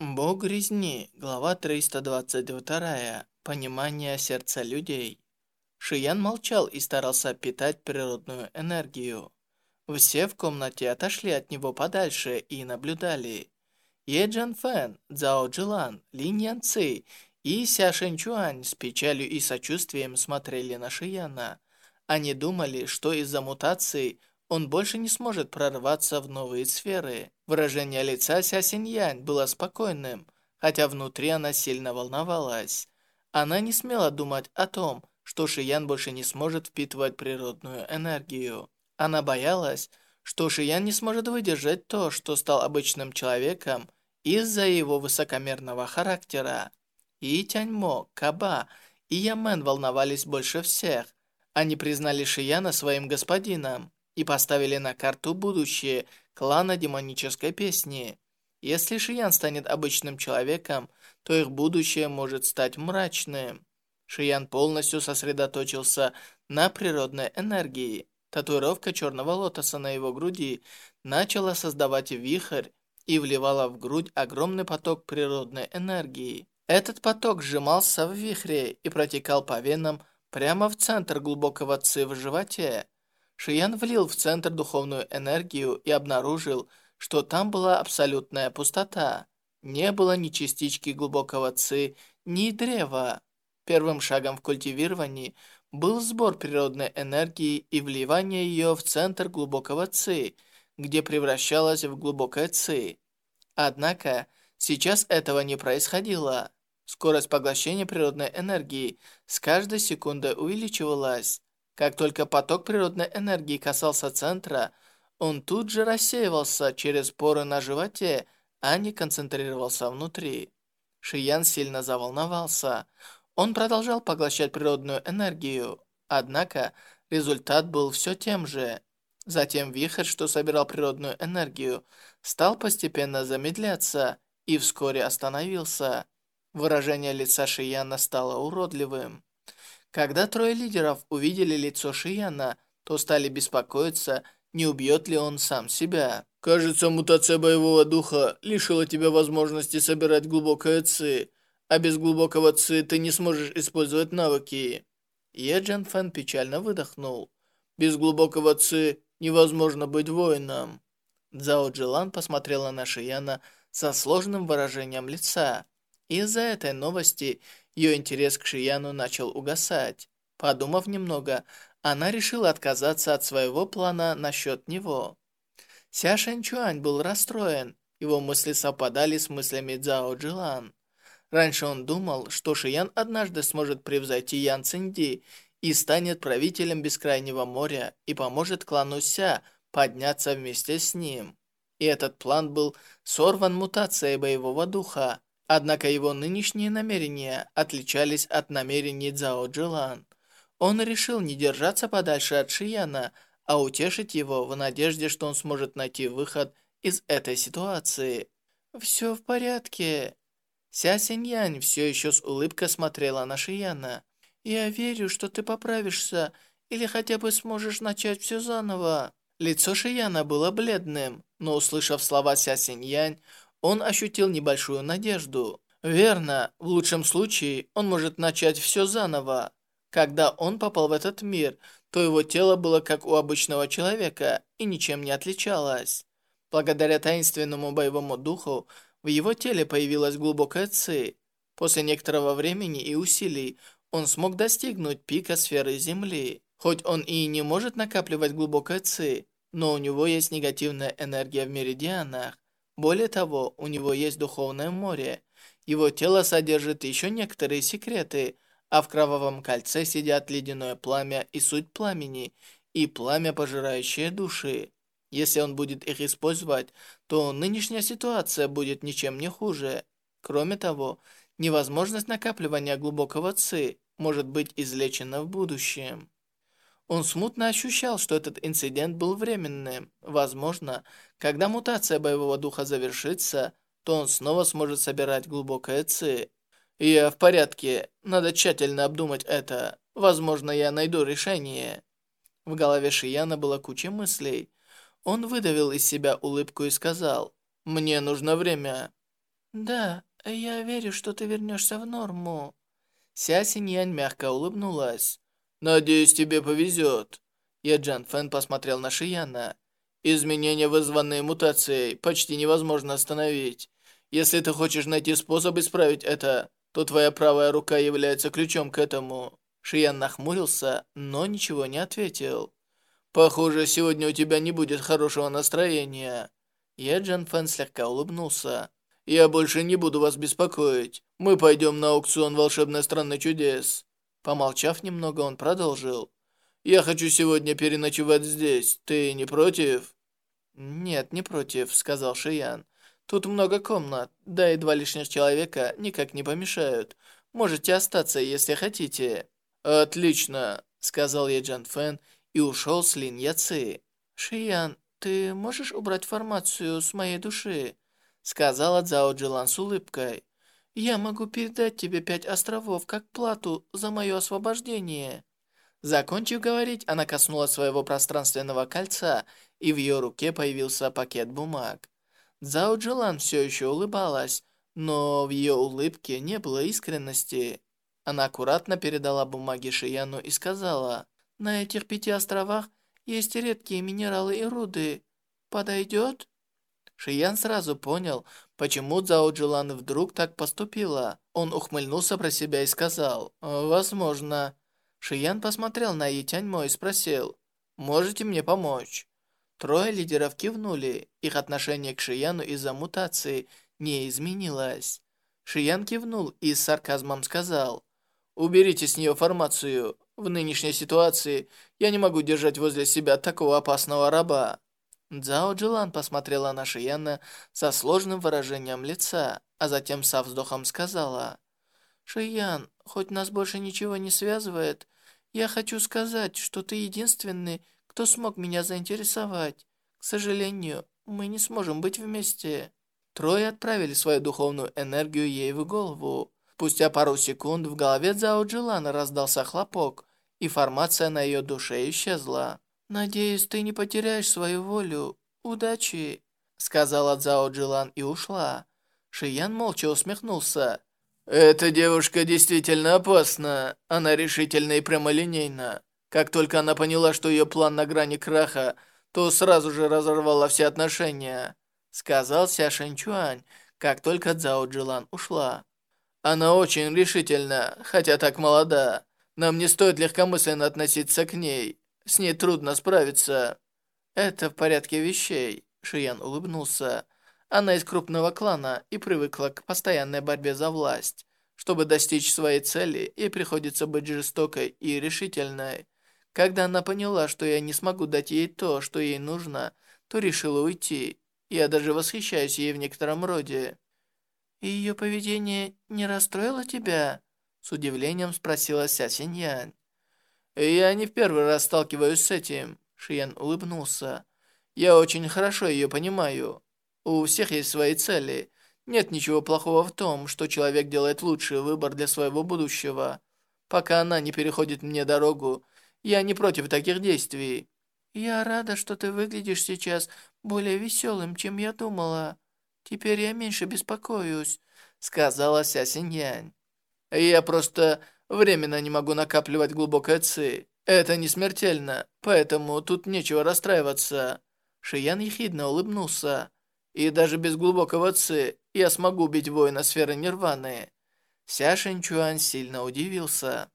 Бог резни, глава 322. Понимание сердца людей. Шиян молчал и старался питать природную энергию. Все в комнате отошли от него подальше и наблюдали. Е Джан Фэн, Цзао Джилан, Лин Ян Ци и Ся Шэнь Чуань с печалью и сочувствием смотрели на Шияна. Они думали, что из-за мутации он больше не сможет прорваться в новые сферы. Выражение лица Ся Синьянь было спокойным, хотя внутри она сильно волновалась. Она не смела думать о том, что Шиян больше не сможет впитывать природную энергию. Она боялась, что Шиян не сможет выдержать то, что стал обычным человеком из-за его высокомерного характера. И Тяньмо, Каба и Ямен волновались больше всех. Они признали Шияна своим господином и поставили на карту будущее клана демонической песни. Если Шиян станет обычным человеком, то их будущее может стать мрачным. Шиян полностью сосредоточился на природной энергии. Татуировка черного лотоса на его груди начала создавать вихрь и вливала в грудь огромный поток природной энергии. Этот поток сжимался в вихре и протекал по венам прямо в центр глубокого ци в животе. Шиян влил в центр духовную энергию и обнаружил, что там была абсолютная пустота. Не было ни частички глубокого ци, ни древа. Первым шагом в культивировании был сбор природной энергии и вливание ее в центр глубокого ци, где превращалась в глубокое ци. Однако, сейчас этого не происходило. Скорость поглощения природной энергии с каждой секундой увеличивалась. Как только поток природной энергии касался центра, он тут же рассеивался через поры на животе, а не концентрировался внутри. Шиян сильно заволновался. Он продолжал поглощать природную энергию, однако результат был все тем же. Затем вихрь, что собирал природную энергию, стал постепенно замедляться и вскоре остановился. Выражение лица Шияна стало уродливым. Когда трое лидеров увидели лицо Шияна, то стали беспокоиться, не убьет ли он сам себя. «Кажется, мутация боевого духа лишила тебя возможности собирать глубокое ци, а без глубокого ци ты не сможешь использовать навыки». Е Джан Фэн печально выдохнул. «Без глубокого ци невозможно быть воином». Цзао Джилан посмотрела на Шияна со сложным выражением лица. Из-за этой новости ее интерес к Шияну начал угасать. Подумав немного, она решила отказаться от своего плана насчет него. Ся Шэньчуань был расстроен, его мысли совпадали с мыслями Цзао Джилан. Раньше он думал, что Шиян однажды сможет превзойти Ян Цинди и станет правителем Бескрайнего моря и поможет клану Ся подняться вместе с ним. И этот план был сорван мутацией боевого духа. Однако его нынешние намерения отличались от намерений Цао Джилан. Он решил не держаться подальше от Шияна, а утешить его в надежде, что он сможет найти выход из этой ситуации. «Все в порядке». Ся Синьянь все еще с улыбкой смотрела на Шияна. «Я верю, что ты поправишься или хотя бы сможешь начать все заново». Лицо Шияна было бледным, но, услышав слова Ся Синьянь, он ощутил небольшую надежду. Верно, в лучшем случае он может начать все заново. Когда он попал в этот мир, то его тело было как у обычного человека и ничем не отличалось. Благодаря таинственному боевому духу в его теле появилась глубокая ци. После некоторого времени и усилий он смог достигнуть пика сферы Земли. Хоть он и не может накапливать глубокое ци, но у него есть негативная энергия в меридианах. Более того, у него есть духовное море. Его тело содержит еще некоторые секреты, а в кровавом кольце сидят ледяное пламя и суть пламени, и пламя, пожирающее души. Если он будет их использовать, то нынешняя ситуация будет ничем не хуже. Кроме того, невозможность накапливания глубокого ци может быть излечена в будущем. Он смутно ощущал, что этот инцидент был временным. Возможно, когда мутация боевого духа завершится, то он снова сможет собирать глубокое ци. «Я в порядке. Надо тщательно обдумать это. Возможно, я найду решение». В голове Шияна была куча мыслей. Он выдавил из себя улыбку и сказал, «Мне нужно время». Да, я верю, что ты вернешься в норму. Ся Синьянь мягко улыбнулась. «Надеюсь, тебе повезет». Яджан Фэн посмотрел на Шияна. «Изменения, вызванные мутацией, почти невозможно остановить. Если ты хочешь найти способ исправить это, то твоя правая рука является ключом к этому». Шиян нахмурился, но ничего не ответил. «Похоже, сегодня у тебя не будет хорошего настроения». Я Джан Фэн слегка улыбнулся. «Я больше не буду вас беспокоить. Мы пойдем на аукцион волшебной страны чудес». Помолчав немного, он продолжил. «Я хочу сегодня переночевать здесь. Ты не против?» «Нет, не против», — сказал Шиян. «Тут много комнат, да и два лишних человека никак не помешают. Можете остаться, если хотите». «Отлично», — сказал Еджан Фэн и ушел с Лин Яци. «Шиян, ты можешь убрать формацию с моей души?» Сказала Цао Джилан с улыбкой. «Я могу передать тебе пять островов как плату за мое освобождение». Закончив говорить, она коснулась своего пространственного кольца, и в ее руке появился пакет бумаг. Цао Джилан все еще улыбалась, но в ее улыбке не было искренности. Она аккуратно передала бумаги Шияну и сказала, «На этих пяти островах есть редкие минералы и руды. Подойдет?» Шиян сразу понял, почему Цао Джилан вдруг так поступила. Он ухмыльнулся про себя и сказал, «Возможно». Шиян посмотрел на Етяньмо и спросил, «Можете мне помочь?» Трое лидеров кивнули. Их отношение к Шияну из-за мутации не изменилось. Шиян кивнул и с сарказмом сказал, «Уберите с нее формацию. В нынешней ситуации я не могу держать возле себя такого опасного раба». Цао Джилан посмотрела на Шияна со сложным выражением лица, а затем со вздохом сказала, «Шиян, хоть нас больше ничего не связывает, я хочу сказать, что ты единственный, кто смог меня заинтересовать. К сожалению, мы не сможем быть вместе». Трое отправили свою духовную энергию ей в голову. Спустя пару секунд в голове Цао Джилана раздался хлопок, и формация на ее душе исчезла. «Надеюсь, ты не потеряешь свою волю. Удачи!» Сказала Цао Джилан и ушла. Шиян молча усмехнулся. «Эта девушка действительно опасна. Она решительна и прямолинейна. Как только она поняла, что ее план на грани краха, то сразу же разорвала все отношения», сказал Ся Шэньчуань, как только Цао Джилан ушла. «Она очень решительна, хотя так молода. Нам не стоит легкомысленно относиться к ней. С ней трудно справиться». «Это в порядке вещей», — Шиян улыбнулся. Она из крупного клана и привыкла к постоянной борьбе за власть. Чтобы достичь своей цели, ей приходится быть жестокой и решительной. Когда она поняла, что я не смогу дать ей то, что ей нужно, то решила уйти. Я даже восхищаюсь ей в некотором роде. «И ее поведение не расстроило тебя?» С удивлением спросила Ся Синьянь. «Я не в первый раз сталкиваюсь с этим», — Шиян улыбнулся. «Я очень хорошо ее понимаю. У всех есть свои цели. Нет ничего плохого в том, что человек делает лучший выбор для своего будущего. Пока она не переходит мне дорогу, я не против таких действий». «Я рада, что ты выглядишь сейчас более веселым, чем я думала. Теперь я меньше беспокоюсь», — сказала Ся Синьянь. «Я просто Временно не могу накапливать глубокое ци. Это не смертельно, поэтому тут нечего расстраиваться». Шиян ехидно улыбнулся. «И даже без глубокого ци я смогу убить воина сферы Нирваны». Ся Шэньчуань сильно удивился.